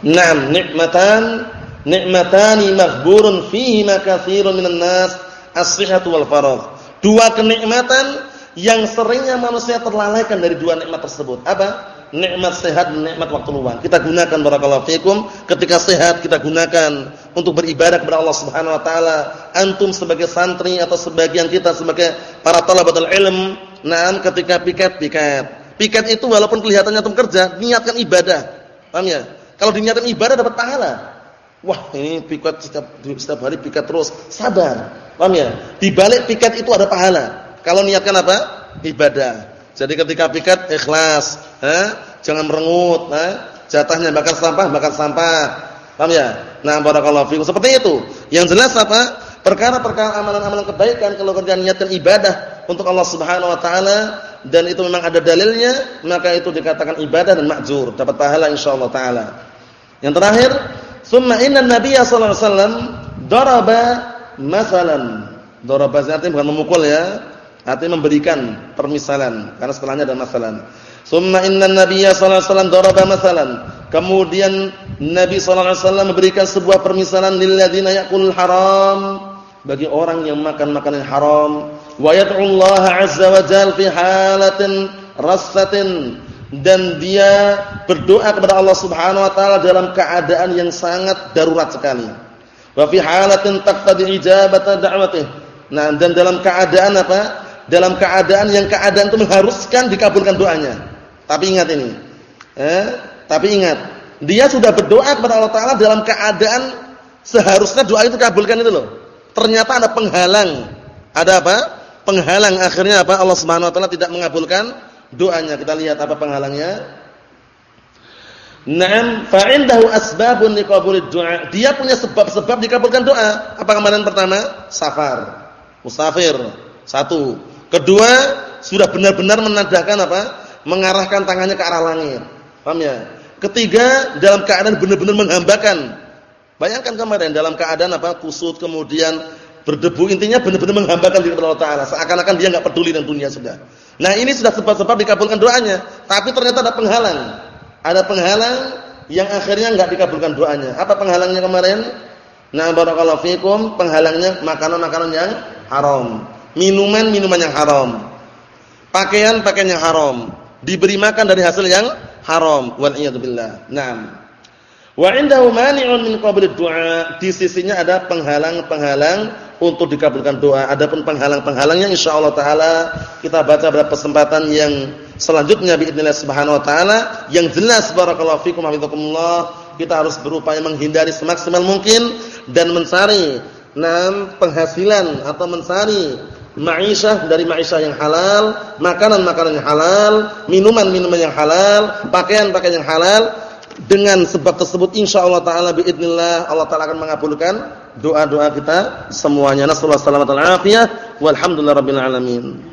Naam, nikmatan Nikmatani maghburun fihi ma katsirun minan nas as-sihhatu wal faragh. Dua kenikmatan yang seringnya manusia terlalaikan dari dua nikmat tersebut. Apa? Nikmat sehat dan nikmat waktu luang. Kita gunakan barakallahu fikum ketika sehat kita gunakan untuk beribadah kepada Allah Subhanahu wa taala. Antum sebagai santri atau sebagian kita sebagai para talabatul ilm, nah ketika piket-piket. Piket itu walaupun kelihatannya antum kerja, niatkan ibadah. Paham ya? Kalau diniatkan ibadah dapat pahala. Wah, ini piket setiap setiap hari piket terus. Sabar. Paham ya? Di balik piket itu ada pahala. Kalau niatkan apa? Ibadah. Jadi ketika piket ikhlas, eh? jangan merengut, eh? jatahnya bakar sampah, bakar sampah. Paham ya? Nah, barakallahu fikum. Seperti itu. Yang jelas apa? Perkara-perkara amalan-amalan kebaikan kalau kerja niatkan ibadah untuk Allah Subhanahu wa taala dan itu memang ada dalilnya, maka itu dikatakan ibadah dan makjur, dapat pahala insyaallah taala. Yang terakhir, Summa inna nabiyya sallallahu alaihi wasallam daraba masalan. Daraba artinya bukan memukul ya, artinya memberikan permisalan karena setelahnya ada masalan. Summa inna nabiyya sallallahu alaihi wasallam daraba masalan. Kemudian Nabi sallallahu alaihi wasallam memberikan sebuah permisalan lil ladzina haram bagi orang yang makan makanan haram wa yad'u Allah azza wa jalla fi halatin rassatin dan dia berdoa kepada Allah Subhanahu wa taala dalam keadaan yang sangat darurat sekali. Wa fi halatin taqtadi ijabata da'watih. Nah, dan dalam keadaan apa? Dalam keadaan yang keadaan itu mengharuskan dikabulkan doanya. Tapi ingat ini. Eh, tapi ingat, dia sudah berdoa kepada Allah taala dalam keadaan seharusnya doa itu dikabulkan itu loh. Ternyata ada penghalang. Ada apa? Penghalang akhirnya apa? Allah Subhanahu wa taala tidak mengabulkan doanya. Kita lihat apa penghalangnya. Naam, fa indahu asbabun liqabulid du'a. Dia punya sebab-sebab dikabulkan doa. Apa kemarin pertama? Safar. Musafir. Satu. Kedua, sudah benar-benar menadahkan apa? Mengarahkan tangannya ke arah langit. Paham ya? Ketiga, dalam keadaan benar-benar menghambakan. Bayangkan kemarin dalam keadaan apa? Kusut kemudian berdebu intinya benar-benar menghambakan diri Allah taala seakan-akan dia enggak peduli dengan dunia sudah. Nah, ini sudah sebab-sebab dikabulkan doanya, tapi ternyata ada penghalang. Ada penghalang yang akhirnya enggak dikabulkan doanya. Apa penghalangnya kemarin? Nah, barakallahu fikum, penghalangnya makanan-makanan yang haram, minuman-minuman yang haram. Pakaian-pakaian yang haram, diberi makan dari hasil yang haram wal billah. Naam. Wa indahu mani'un min qabli du'a. Di sisinya ada penghalang-penghalang untuk dikabulkan doa. Adapun penghalang-penghalangnya insyaallah taala kita baca pada kesempatan yang selanjutnya باذنillah subhanahu wa taala. Yang jelas barakallahu fikum hafizakumullah, kita harus berupaya menghindari semaksimal mungkin dan mencari enam penghasilan atau mencari ma'isyah dari ma'isyah yang halal, makanan-makanan yang halal, minuman-minuman yang halal, pakaian-pakaian yang halal dengan sebab tersebut insyaallah taala باذنillah Allah taala akan mengabulkan doa-doa kita semuanya. Nasallahu alaihi wasallam walhamdulillahirabbil alamin.